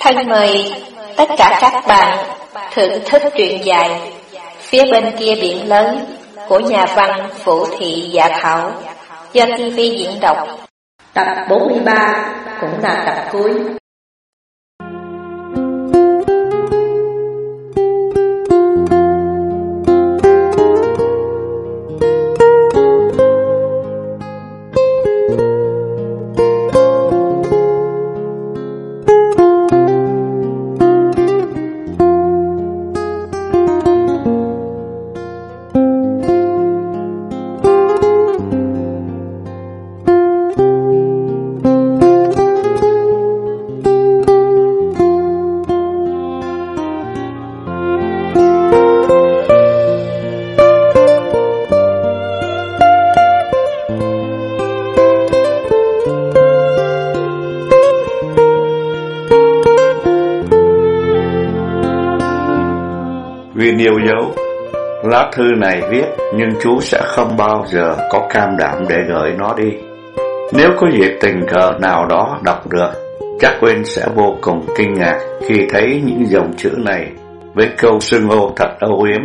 Thân mời, tất cả các bạn thưởng thức truyện dài Phía bên kia biển lớn của nhà văn Vũ Thị Dạ Thảo do TV diễn đọc. Tập 43 cũng là tập cuối. Viên yêu dấu Lá thư này viết nhưng chú sẽ không bao giờ có cam đảm để gửi nó đi. Nếu có dịp tình cờ nào đó đọc được, chắc Quyên sẽ vô cùng kinh ngạc khi thấy những dòng chữ này với câu xưng hô thật âu yếm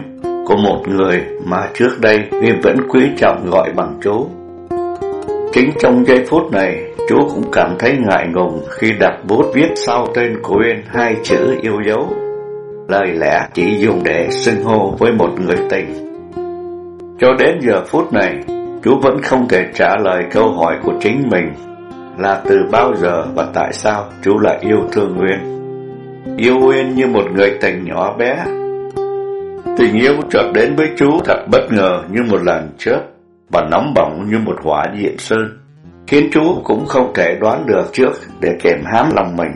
của một người mà trước đây Viên vẫn quý trọng gọi bằng chú. Chính trong giây phút này, chú cũng cảm thấy ngại ngùng khi đặt bút viết sau tên của Uyên hai chữ yêu dấu lời lẽ chỉ dùng để xưng hô với một người tình. Cho đến giờ phút này, chú vẫn không thể trả lời câu hỏi của chính mình là từ bao giờ và tại sao chú lại yêu thương Nguyên. Yêu Nguyên như một người tình nhỏ bé. Tình yêu chợt đến với chú thật bất ngờ như một lần chớp và nóng bỏng như một hỏa diện sơn, khiến chú cũng không thể đoán được trước để kèm hám lòng mình.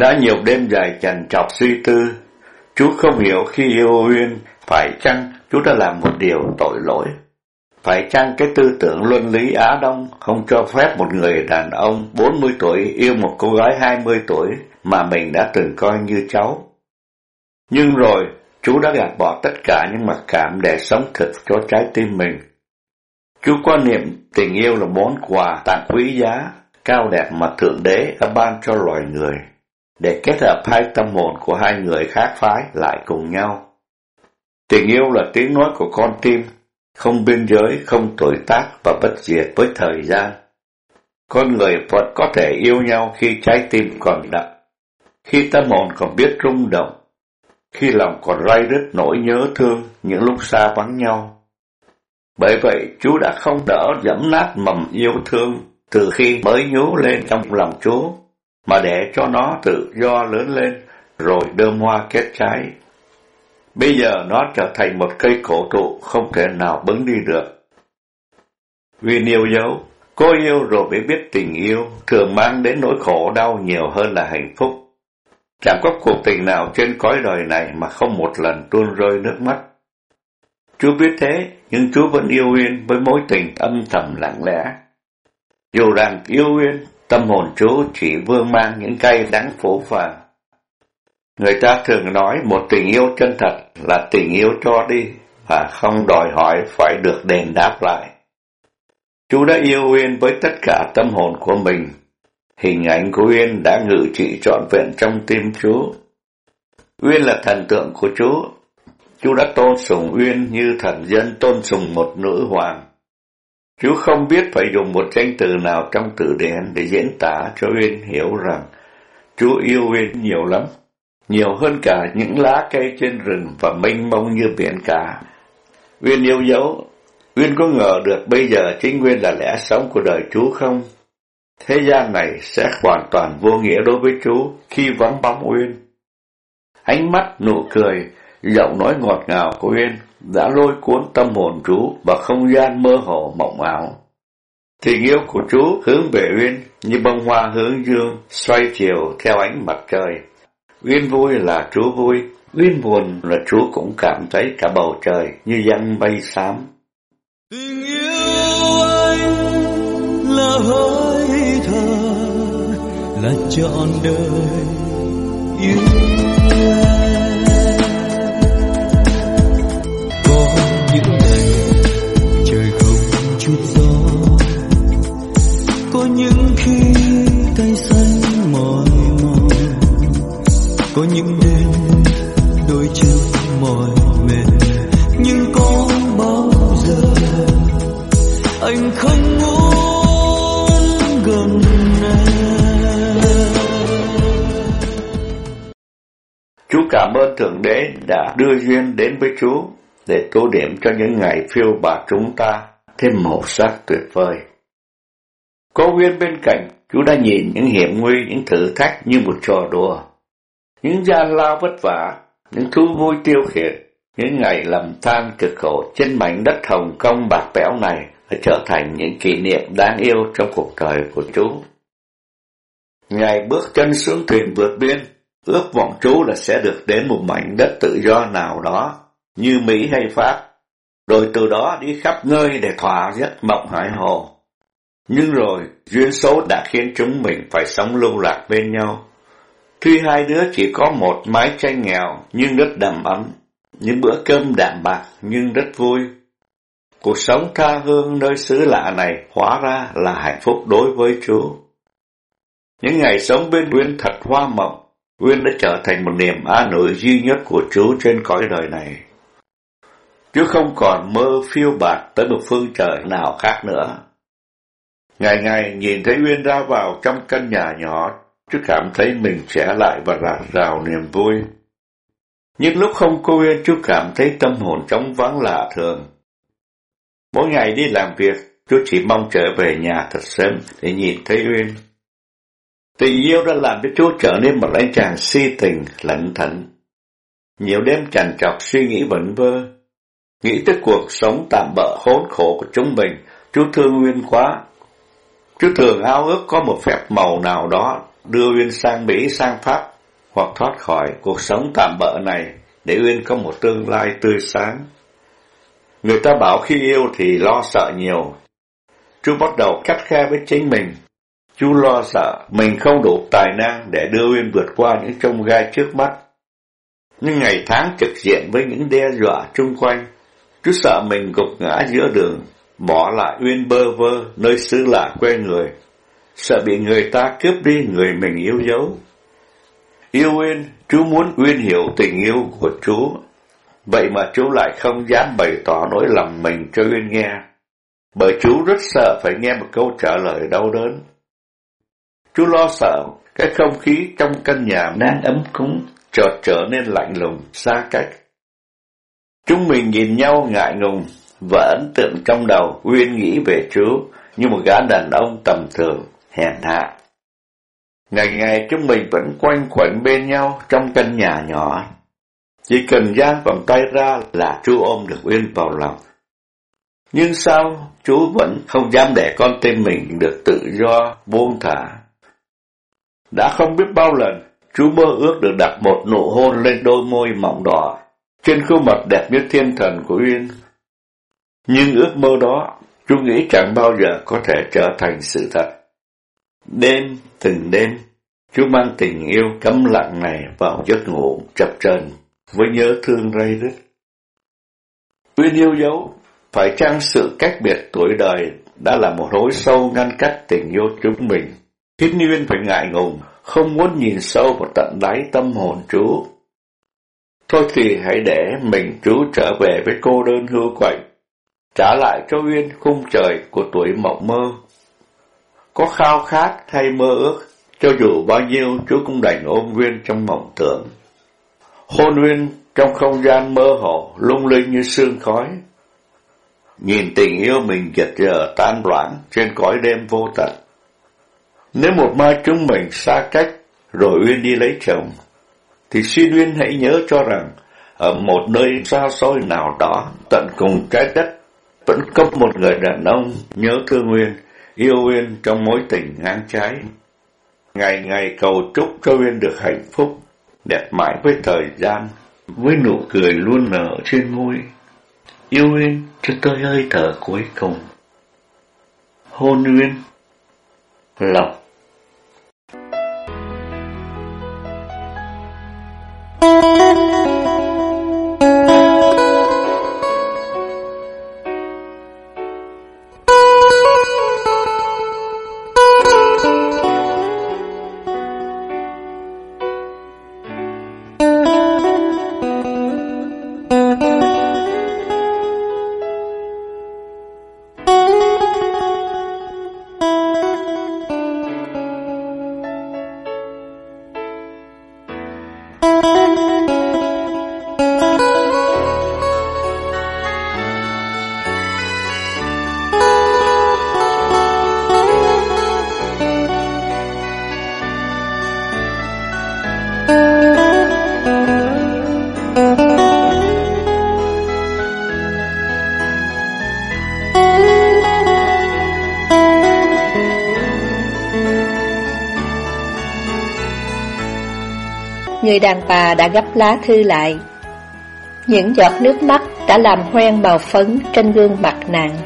Đã nhiều đêm dài trần trọc suy tư, chú không hiểu khi yêu Uyên, phải chăng chú đã làm một điều tội lỗi? Phải chăng cái tư tưởng luân lý Á Đông không cho phép một người đàn ông 40 tuổi yêu một cô gái 20 tuổi mà mình đã từng coi như cháu? Nhưng rồi, chú đã gạt bỏ tất cả những mặc cảm để sống thực cho trái tim mình. Chú quan niệm tình yêu là món quà tặng quý giá, cao đẹp mà Thượng Đế đã ban cho loài người để kết hợp hai tâm hồn của hai người khác phái lại cùng nhau. Tình yêu là tiếng nói của con tim, không biên giới, không tuổi tác và bất diệt với thời gian. Con người vẫn có thể yêu nhau khi trái tim còn đậm, khi tâm hồn còn biết rung động, khi lòng còn ray rứt nỗi nhớ thương những lúc xa vắng nhau. Bởi vậy, Chúa đã không đỡ dẫm nát mầm yêu thương từ khi mới nhú lên trong lòng Chúa mà để cho nó tự do lớn lên rồi đơm hoa kết trái. Bây giờ nó trở thành một cây cổ thụ không thể nào bứng đi được. Vì yêu dấu, cô yêu rồi mới biết tình yêu thường mang đến nỗi khổ đau nhiều hơn là hạnh phúc. Chẳng có cuộc tình nào trên cõi đời này mà không một lần tuôn rơi nước mắt. Chú biết thế, nhưng chú vẫn yêu Uyên với mối tình âm thầm lặng lẽ. Dù rằng yêu Uyên Tâm hồn chú chỉ vương mang những cây đắng phổ phàng. Người ta thường nói một tình yêu chân thật là tình yêu cho đi, và không đòi hỏi phải được đền đáp lại. Chú đã yêu Uyên với tất cả tâm hồn của mình. Hình ảnh của Uyên đã ngự trị trọn vẹn trong tim chú. Uyên là thần tượng của chú. Chú đã tôn sùng Uyên như thần dân tôn sùng một nữ hoàng. Chú không biết phải dùng một danh từ nào trong từ điển để diễn tả cho Uyên hiểu rằng chú yêu Uyên nhiều lắm, nhiều hơn cả những lá cây trên rừng và mênh mông như biển cả. Uyên yêu dấu, Uyên có ngờ được bây giờ chính Uyên là lẽ sống của đời chú không? Thế gian này sẽ hoàn toàn vô nghĩa đối với chú khi vắng bóng Uyên. Ánh mắt, nụ cười, giọng nói ngọt ngào của Uyên đã lôi cuốn tâm hồn chú vào không gian mơ hồ mộng ảo. Tình yêu của chú hướng về Uyên như bông hoa hướng dương, xoay chiều theo ánh mặt trời. Uyên vui là chú vui, Uyên buồn là chú cũng cảm thấy cả bầu trời như dăng bay xám. Tình yêu anh là hơi thở, là trọn đời yêu thượng đế đã đưa duyên đến với chú để tô điểm cho những ngày phiêu bạt chúng ta thêm màu sắc tuyệt vời có duyên bên cạnh chú đã nhìn những hiểm nguy những thử thách như một trò đùa những gian lao vất vả, những thú vui tiêu khiển, những ngày lầm than cực khổ trên mảnh đất Hồng Kông bạc bẽo này đã trở thành những kỷ niệm đáng yêu trong cuộc đời của chú. Ngày bước chân xuống thuyền vượt biên, ước vọng chú là sẽ được đến một mảnh đất tự do nào đó, như Mỹ hay Pháp, rồi từ đó đi khắp nơi để thỏa giấc mộng hải hồ. Nhưng rồi, duyên số đã khiến chúng mình phải sống lưu lạc bên nhau, Tuy hai đứa chỉ có một mái tranh nghèo nhưng rất đầm ấm, những bữa cơm đạm bạc nhưng rất vui. Cuộc sống tha hương nơi xứ lạ này hóa ra là hạnh phúc đối với chú. Những ngày sống bên Nguyên thật hoa mộng, Nguyên đã trở thành một niềm an ủi duy nhất của chú trên cõi đời này. Chú không còn mơ phiêu bạt tới một phương trời nào khác nữa. Ngày ngày nhìn thấy Nguyên ra vào trong căn nhà nhỏ Chú cảm thấy mình trẻ lại và rạt rào niềm vui. Những lúc không cô Nguyên, chú cảm thấy tâm hồn trống vắng lạ thường. Mỗi ngày đi làm việc, chú chỉ mong trở về nhà thật sớm để nhìn thấy Uyên. Tình yêu đã làm cho chúa trở nên một anh chàng si tình, lẩn thận. Nhiều đêm tràn trọc suy nghĩ vẩn vơ. Nghĩ tới cuộc sống tạm bỡ hốn khổ của chúng mình, chúa thương Uyên quá. chúa thường ao ước có một phép màu nào đó đưa Uyên sang Mỹ sang Pháp hoặc thoát khỏi cuộc sống tạm bỡ này để Uyên có một tương lai tươi sáng. Người ta bảo khi yêu thì lo sợ nhiều. Chú bắt đầu cắt khe với chính mình. Chú lo sợ mình không đủ tài năng để đưa Uyên vượt qua những trông gai trước mắt. Nhưng ngày tháng trực diện với những đe dọa chung quanh, chú sợ mình gục ngã giữa đường, bỏ lại Uyên bơ vơ nơi xứ lạ quê người sợ bị người ta cướp đi người mình yêu dấu. Yêu Uyên, chú muốn Uyên hiểu tình yêu của chú, vậy mà chú lại không dám bày tỏ nỗi lòng mình cho Uyên nghe, bởi chú rất sợ phải nghe một câu trả lời đau đớn. Chú lo sợ cái không khí trong căn nhà đang ấm cúng chợt trở nên lạnh lùng, xa cách. Chúng mình nhìn nhau ngại ngùng và ấn tượng trong đầu Uyên nghĩ về chú như một gã đàn ông tầm thường hèn hạ. Ngày ngày chúng mình vẫn quanh quẩn bên nhau trong căn nhà nhỏ. Chỉ cần giang vòng tay ra là chú ôm được Uyên vào lòng. Nhưng sao chú vẫn không dám để con tim mình được tự do, buông thả? Đã không biết bao lần, chú mơ ước được đặt một nụ hôn lên đôi môi mỏng đỏ, trên khuôn mặt đẹp như thiên thần của Uyên. Nhưng ước mơ đó, chú nghĩ chẳng bao giờ có thể trở thành sự thật. Đêm, từng đêm, chú mang tình yêu cấm lặng này vào giấc ngủ chập chờn với nhớ thương rây rứt. Uyên yêu dấu, phải chăng sự cách biệt tuổi đời đã là một hối sâu ngăn cách tình yêu chúng mình, khiến Nguyên phải ngại ngùng, không muốn nhìn sâu vào tận đáy tâm hồn chú. Thôi thì hãy để mình chú trở về với cô đơn hưu quạnh, trả lại cho Uyên khung trời của tuổi mộng mơ có khao khát hay mơ ước, cho dù bao nhiêu chú cũng đành ôm Nguyên trong mộng tưởng. Hôn Nguyên trong không gian mơ hồ, lung linh như sương khói. Nhìn tình yêu mình giật giờ tan loãng trên cõi đêm vô tận. Nếu một mai chúng mình xa cách, rồi Uyên đi lấy chồng, thì xin Uyên hãy nhớ cho rằng, ở một nơi xa xôi nào đó, tận cùng trái đất, vẫn có một người đàn ông nhớ thương Uyên, yêu Uyên trong mối tình ngang trái. Ngày ngày cầu chúc cho Uyên được hạnh phúc, đẹp mãi với thời gian, với nụ cười luôn nở trên môi. Yêu Uyên cho tôi hơi thở cuối cùng. Hôn Uyên, lòng Người đàn bà đã gấp lá thư lại. Những giọt nước mắt đã làm hoen màu phấn trên gương mặt nàng.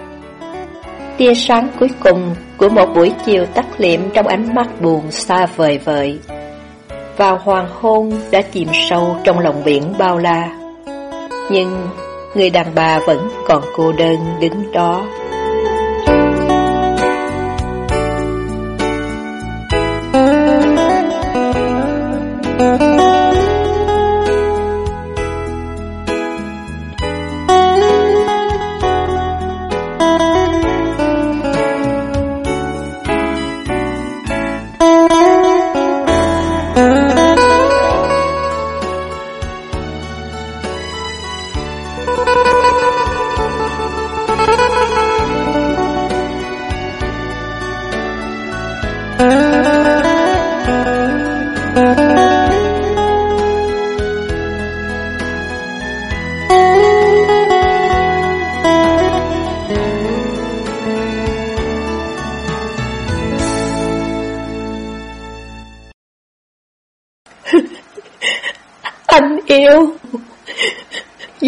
Tia sáng cuối cùng của một buổi chiều tắt liệm trong ánh mắt buồn xa vời vợi. Vào hoàng hôn đã chìm sâu trong lòng biển bao la. Nhưng người đàn bà vẫn còn cô đơn đứng đó.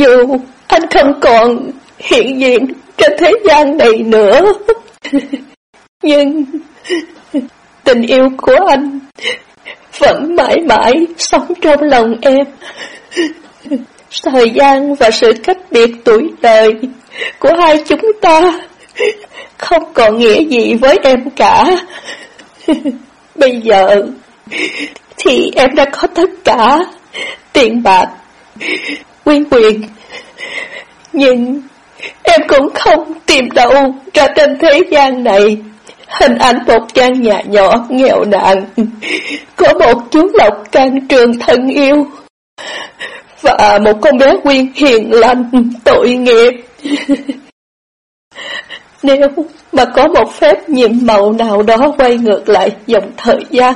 Dù anh không còn hiện diện trên thế gian này nữa Nhưng tình yêu của anh vẫn mãi mãi sống trong lòng em Thời gian và sự cách biệt tuổi đời của hai chúng ta không còn nghĩa gì với em cả. Bây giờ thì em đã có tất cả tiền bạc, quyên quyền. Nhưng em cũng không tìm đâu ra trên thế gian này hình ảnh một căn nhà nhỏ nghèo nàn, có một chú lộc can trường thân yêu, và một con bé quyên hiền lành, tội nghiệp. Nếu mà có một phép nhiệm màu nào đó quay ngược lại dòng thời gian,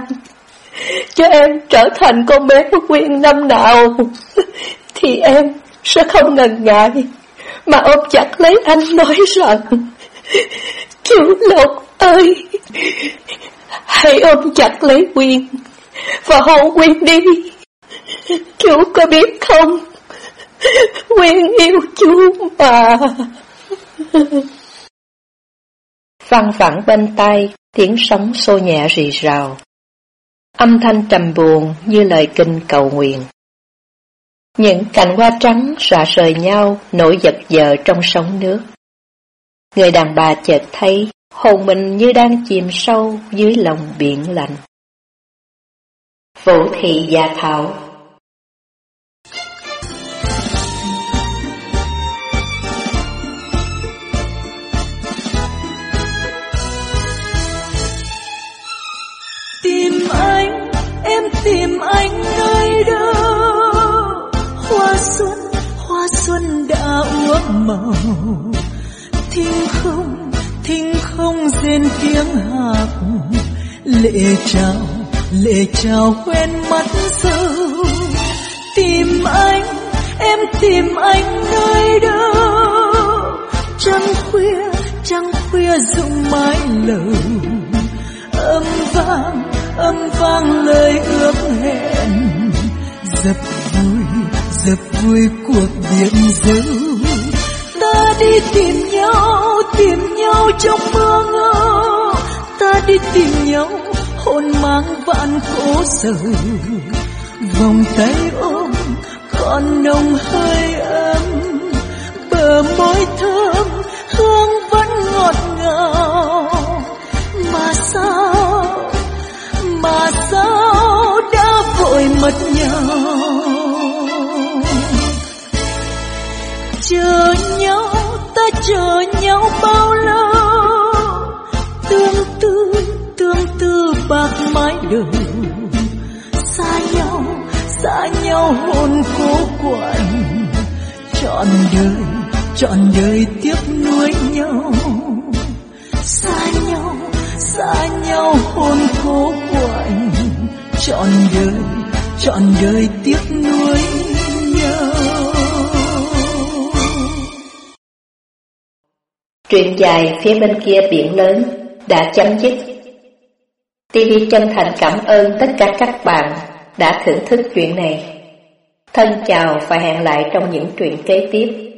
cho em trở thành con bé quyên năm nào, thì em sẽ không ngần ngại, mà ôm chặt lấy anh nói rằng, chú Lộc ơi, hãy ôm chặt lấy Quyên, và hôn Quyên đi. Chú có biết không, Quyên yêu chú mà. Văng vẳng bên tay, tiếng sóng xô nhẹ rì rào. Âm thanh trầm buồn như lời kinh cầu nguyện. Những cành hoa trắng xòa rời nhau, nổi giật giờ trong sóng nước. Người đàn bà chợt thấy, hồn mình như đang chìm sâu dưới lòng biển lạnh. Vũ thị Già thảo màu. Thinh không, thinh không rên tiếng hạc Lệ trào, lệ trào quen mắt sâu Tìm anh, em tìm anh nơi đâu? Trăng khuya trăng khuya rụng mái lầu. Âm vang âm vang lời ước hẹn. Dập vui dập vui cuộc biển dấu ta đi tìm nhau tìm nhau trong mưa ngơ. Ta đi tìm nhau hôn mang vạn cố sầu vòng tay ôm, còn nồng hơi ấm. Chờ nhau bao lâu? Tương tư tương tư bạc mái đầu xa nhau xa nhau hồn cố quạnh. Trọn đời trọn đời tiếp nuối nhau. Xa nhau xa nhau hồn cố quạnh. Trọn đời trọn đời tiếp nuối nhau. Truyện dài phía bên kia biển lớn, đã chấm dứt. TV chân thành cảm ơn tất cả các bạn đã thưởng thức chuyện này. Thân chào và hẹn lại trong những truyện kế tiếp.